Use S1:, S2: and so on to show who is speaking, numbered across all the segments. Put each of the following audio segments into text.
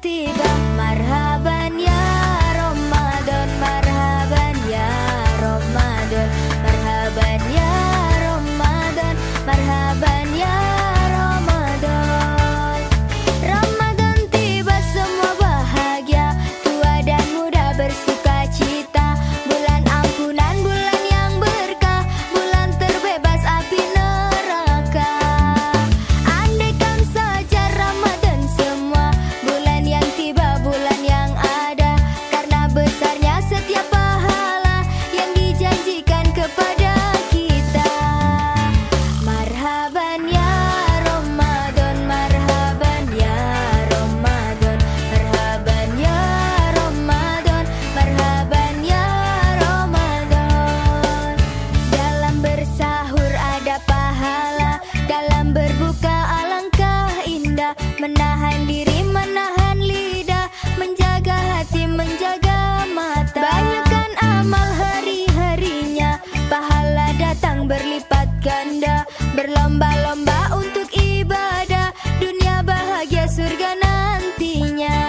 S1: contigo. berlipat ganda Berlomba-lomba untuk ibadah. Dunia bahagia surga nantinya.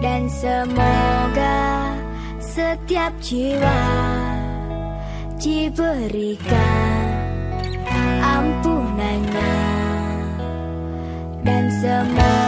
S1: Dan semoga setiap jiwa Diberikan ampunannya. Dan semoga